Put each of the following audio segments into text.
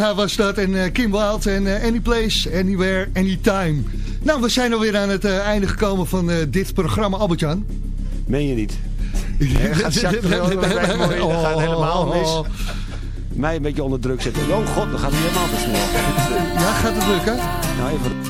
Katrina was dat en Kim Wilde en Any Place, Anywhere, Anytime. Nou, we zijn alweer aan het einde gekomen van dit programma, Albert-Jan. Meen je niet? Het gaat, gaat helemaal mis. Mij een beetje onder druk zetten. Oh god, dan gaat het helemaal te snel. Ja, gaat het lukken? Nou, even...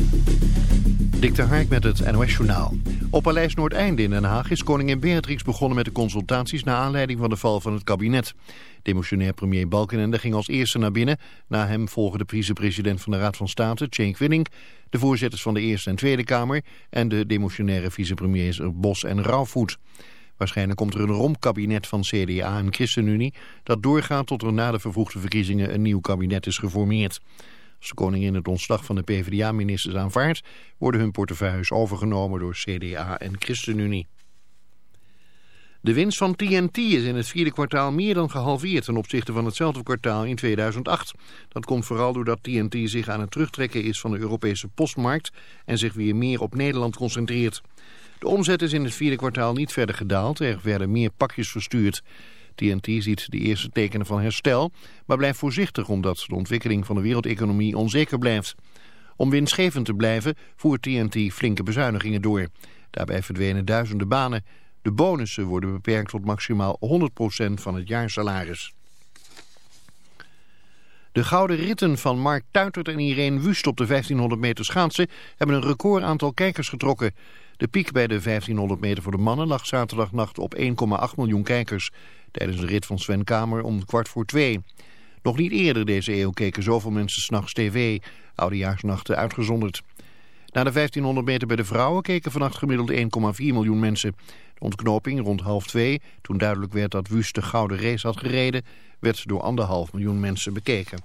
Dik de Hark met het NOS journaal. Op Paleis Noordeinde in Den Haag is koningin Beatrix begonnen met de consultaties... naar aanleiding van de val van het kabinet. Demotionair premier Balkenende ging als eerste naar binnen. Na hem volgen de vicepresident van de Raad van State, Cenk Winning de voorzitters van de Eerste en Tweede Kamer en de demotionaire vicepremiers Bos en Rauwvoet. Waarschijnlijk komt er een romkabinet van CDA en ChristenUnie dat doorgaat tot er na de vervroegde verkiezingen een nieuw kabinet is geformeerd. Als de koningin het ontslag van de PvdA-ministers aanvaardt, worden hun portefeuilles overgenomen door CDA en ChristenUnie. De winst van TNT is in het vierde kwartaal meer dan gehalveerd ten opzichte van hetzelfde kwartaal in 2008. Dat komt vooral doordat TNT zich aan het terugtrekken is van de Europese postmarkt en zich weer meer op Nederland concentreert. De omzet is in het vierde kwartaal niet verder gedaald, er werden meer pakjes verstuurd. TNT ziet de eerste tekenen van herstel, maar blijft voorzichtig omdat de ontwikkeling van de wereldeconomie onzeker blijft. Om winstgevend te blijven voert TNT flinke bezuinigingen door. Daarbij verdwenen duizenden banen. De bonussen worden beperkt tot maximaal 100% van het jaarsalaris. De gouden ritten van Mark Tuitert en Irene Wust op de 1500 meter schaatsen hebben een record aantal kijkers getrokken. De piek bij de 1500 meter voor de mannen lag zaterdagnacht op 1,8 miljoen kijkers. Tijdens de rit van Sven Kamer om kwart voor twee. Nog niet eerder deze eeuw keken zoveel mensen s'nachts tv, oudejaarsnachten uitgezonderd. Na de 1500 meter bij de vrouwen keken vannacht gemiddeld 1,4 miljoen mensen. De ontknoping rond half twee, toen duidelijk werd dat Wust de gouden race had gereden, werd door anderhalf miljoen mensen bekeken.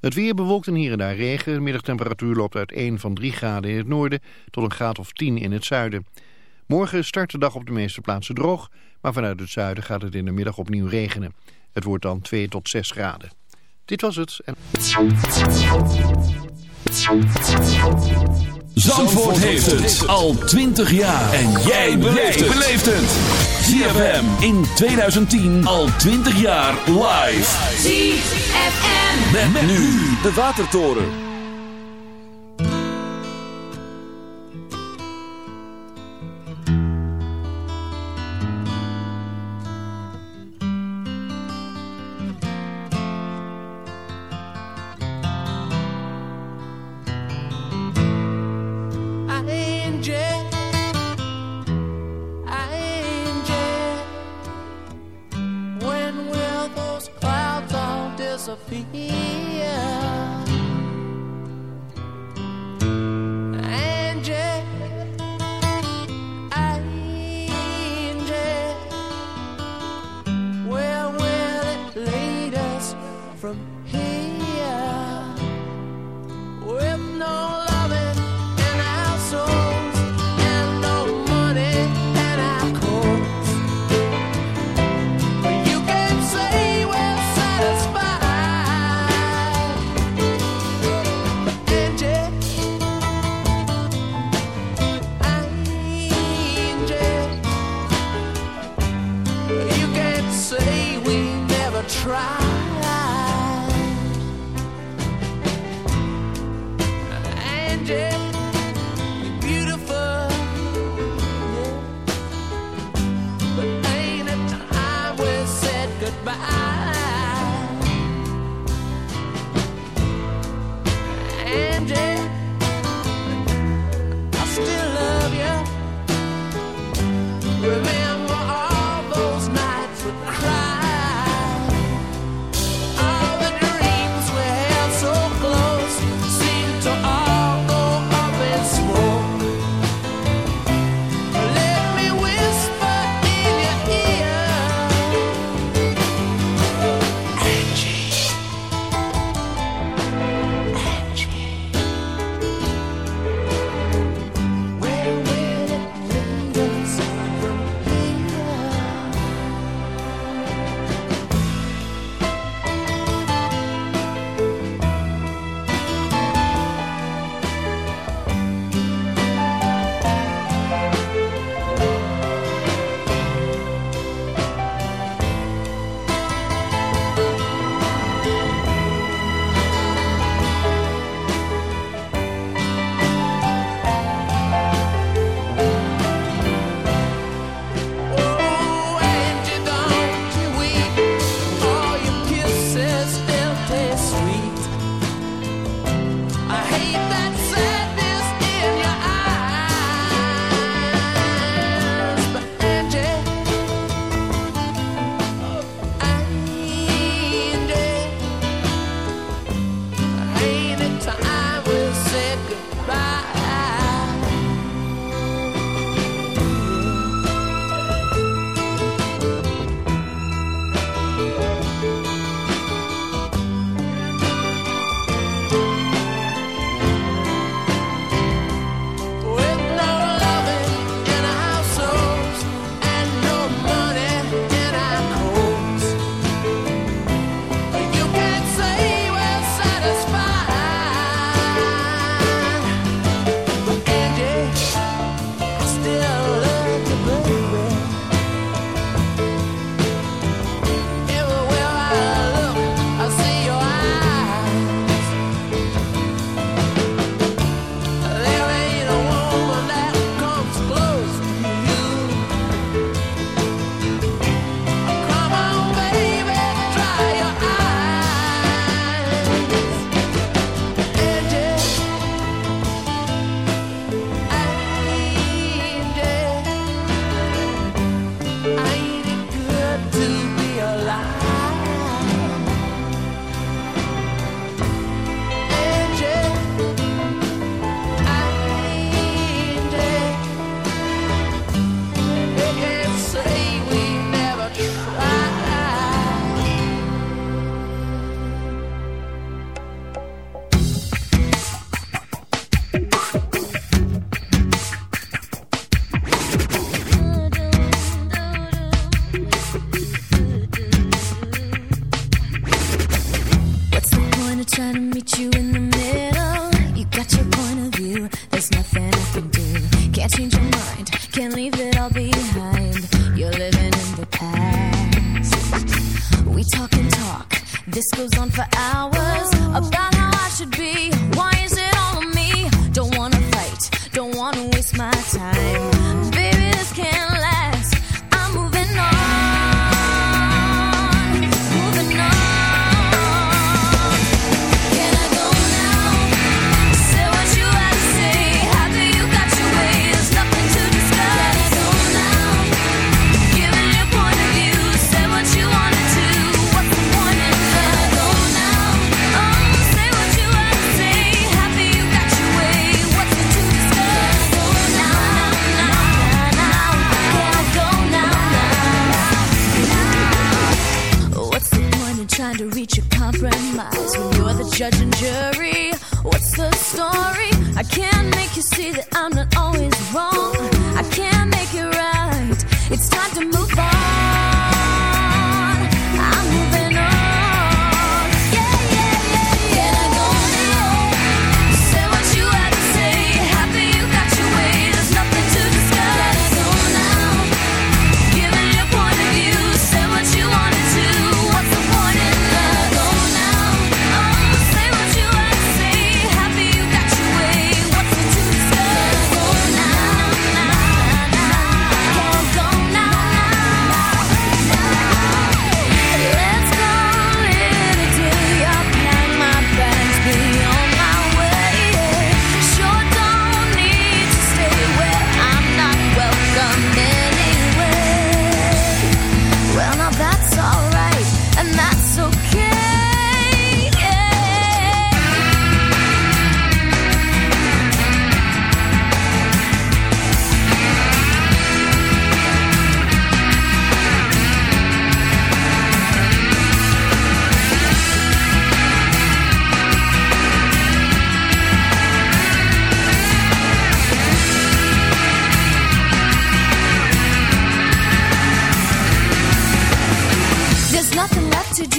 Het weer bewolkt en hier en daar regen. De middagtemperatuur loopt uit 1 van 3 graden in het noorden tot een graad of 10 in het zuiden. Morgen start de dag op de meeste plaatsen droog, maar vanuit het zuiden gaat het in de middag opnieuw regenen. Het wordt dan 2 tot 6 graden. Dit was het. En... Zandvoort heeft het al 20 jaar. En jij beleeft het. ZFM in 2010 al 20 jaar live. ZFM. Met, met nu de Watertoren.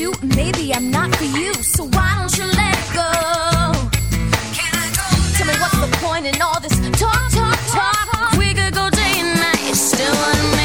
you. Maybe I'm not for you, so why don't you let go? Can I go now? Tell me what's the point in all this talk, talk, talk? We could go day and night, still unmade.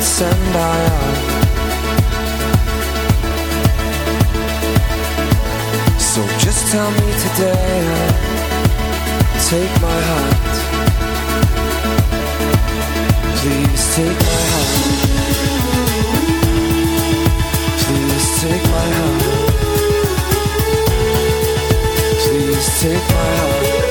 lights and I are. So just tell me today, take my heart. Please take my heart. Please take my heart. Please take my heart.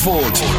Zandvoort.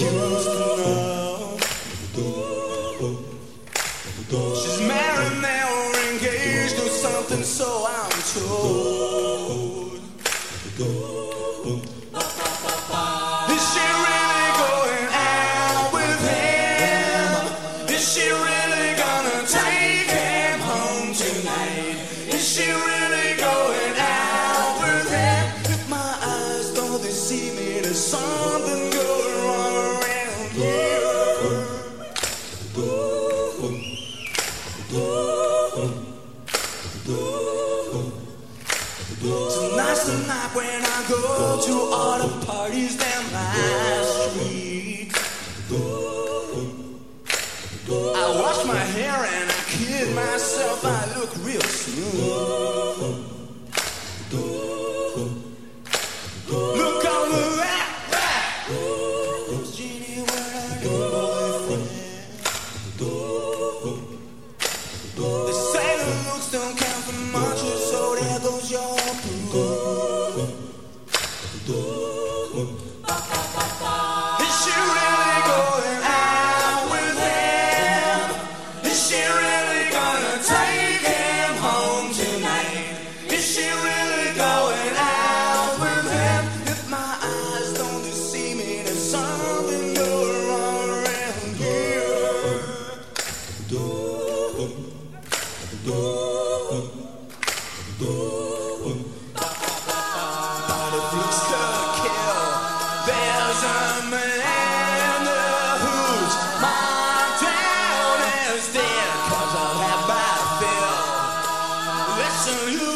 you. absolute.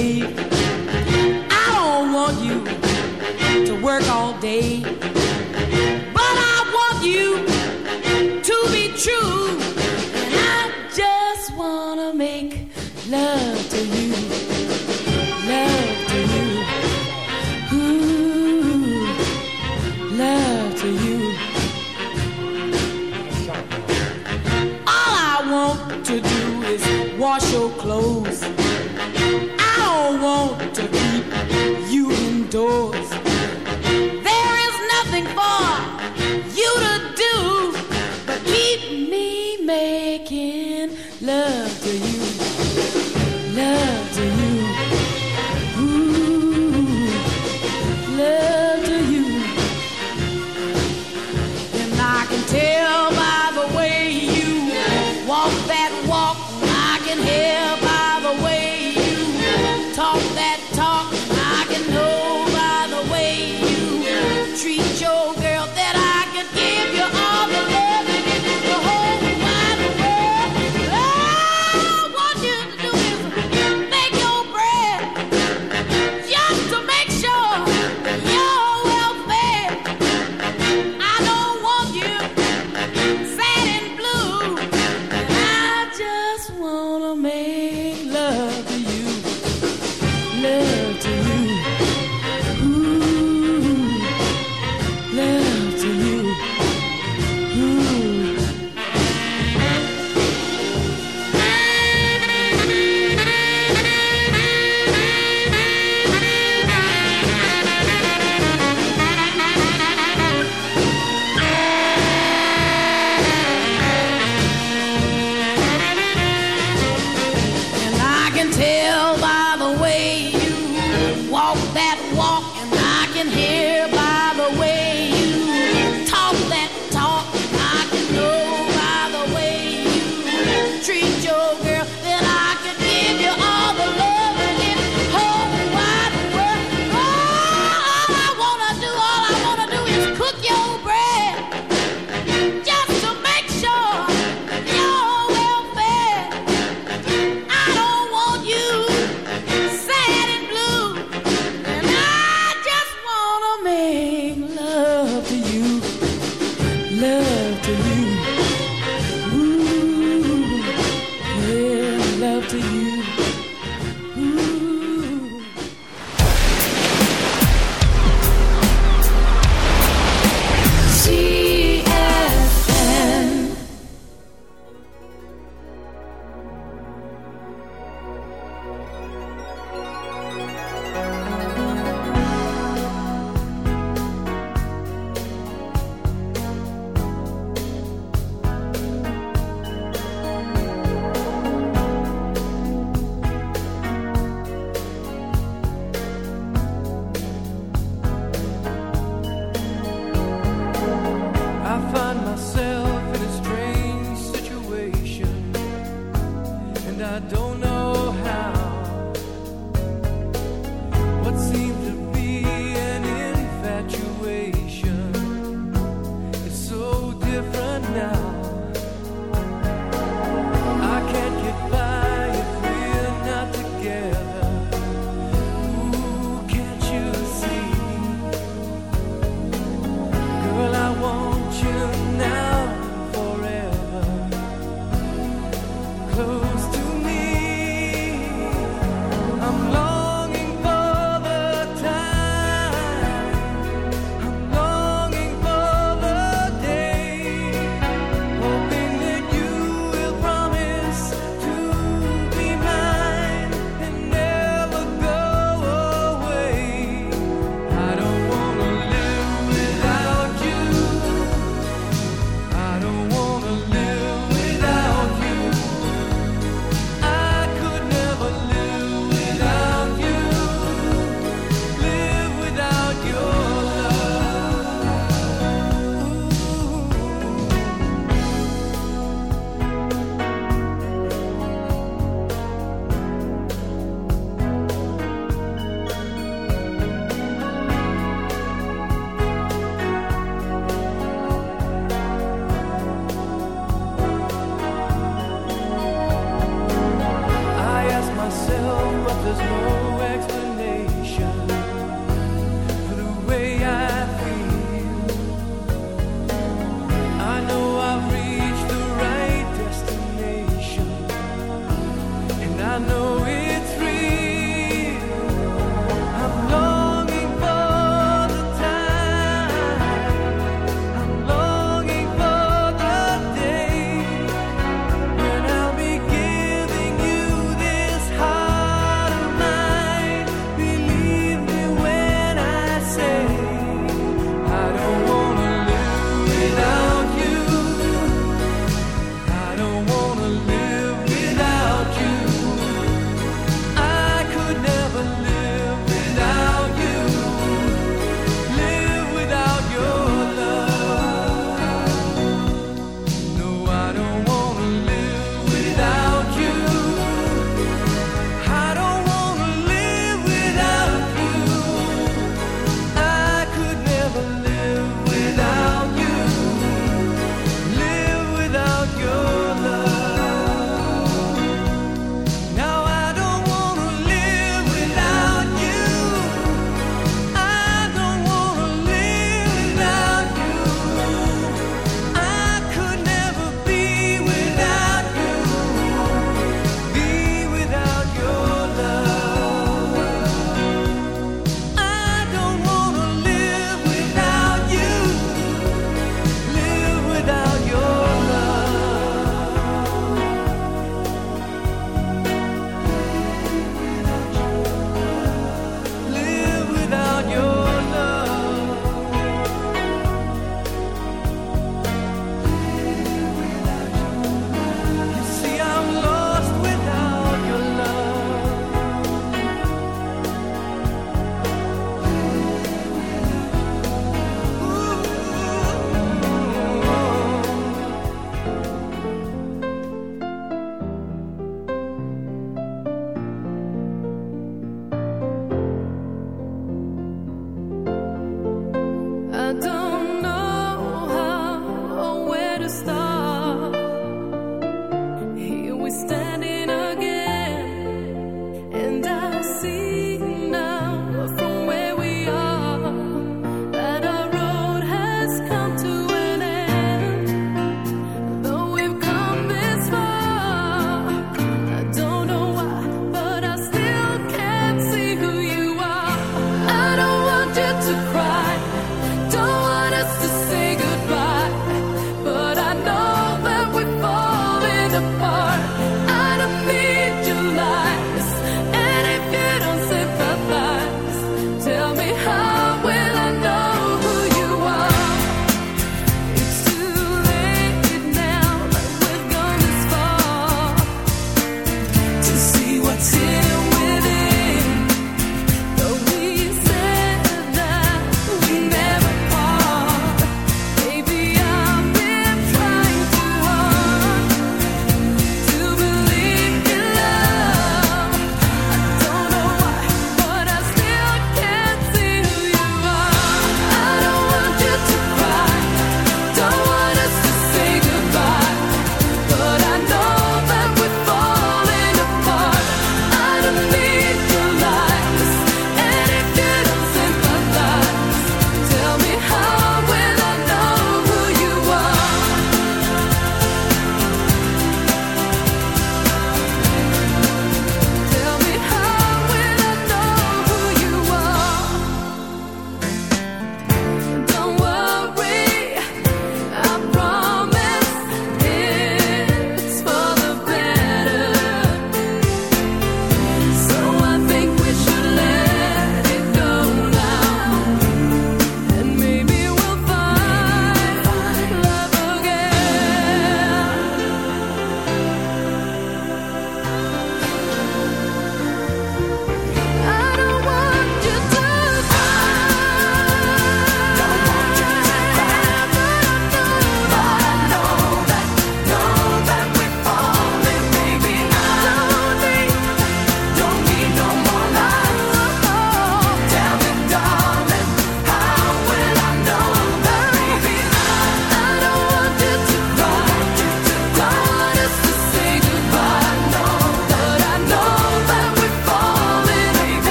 You. Now.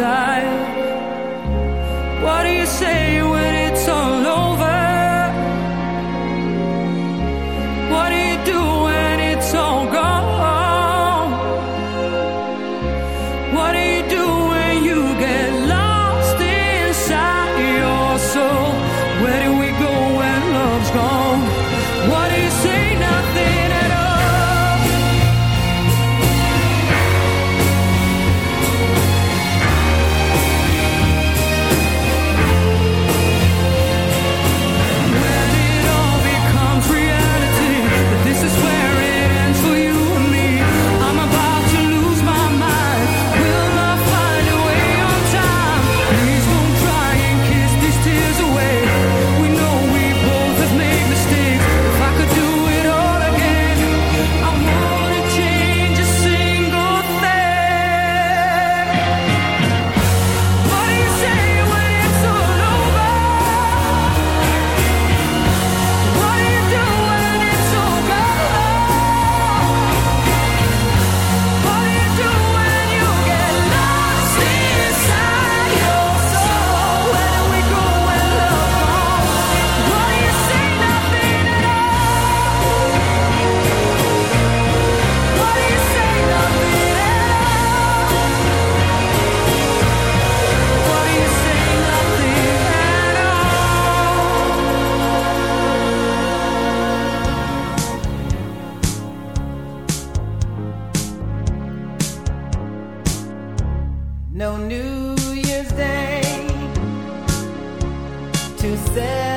side you said.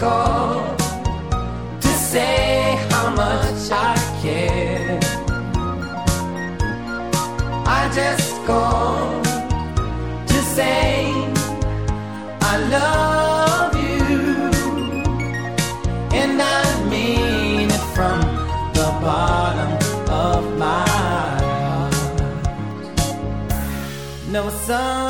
To say how much I care. I just called to say I love you, and I mean it from the bottom of my heart. No summer's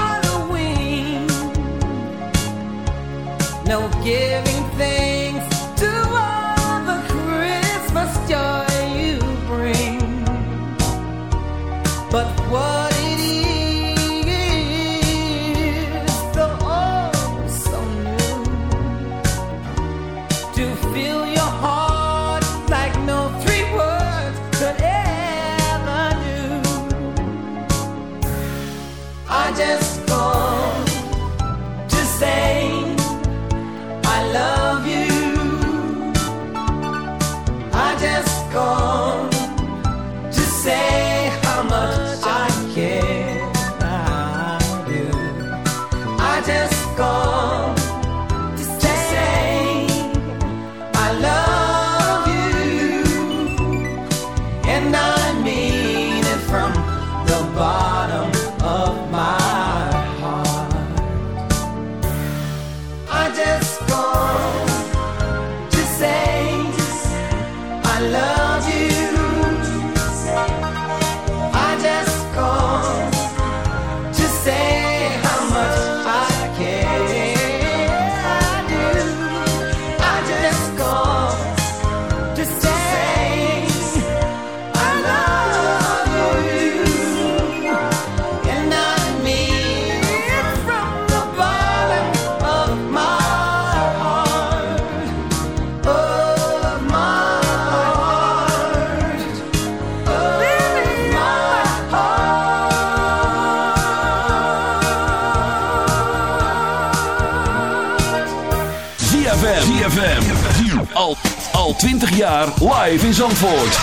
al 20 jaar live in Zandvoort.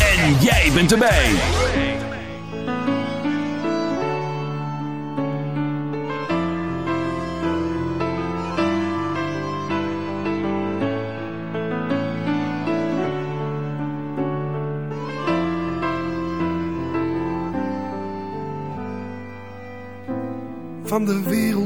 En jij bent erbij. Van de wereld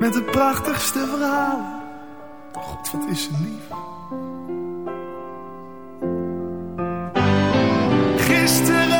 Met de prachtigste verhalen. God, wat is ze lief. Gisteren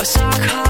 A sock hop